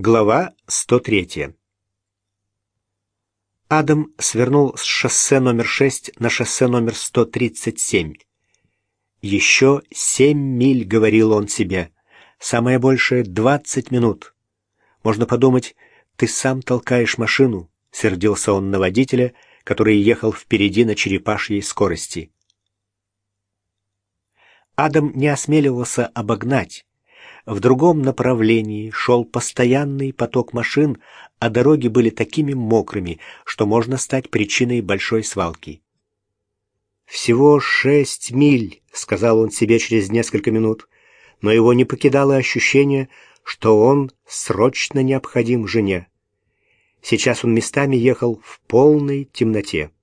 Глава 103. Адам свернул с шоссе номер 6 на шоссе номер 137. «Еще семь миль», — говорил он себе, — «самое большее — двадцать минут». Можно подумать, ты сам толкаешь машину, — сердился он на водителя, который ехал впереди на черепашьей скорости. Адам не осмеливался обогнать, в другом направлении шел постоянный поток машин, а дороги были такими мокрыми, что можно стать причиной большой свалки. «Всего шесть миль», — сказал он себе через несколько минут, но его не покидало ощущение, что он срочно необходим жене. Сейчас он местами ехал в полной темноте.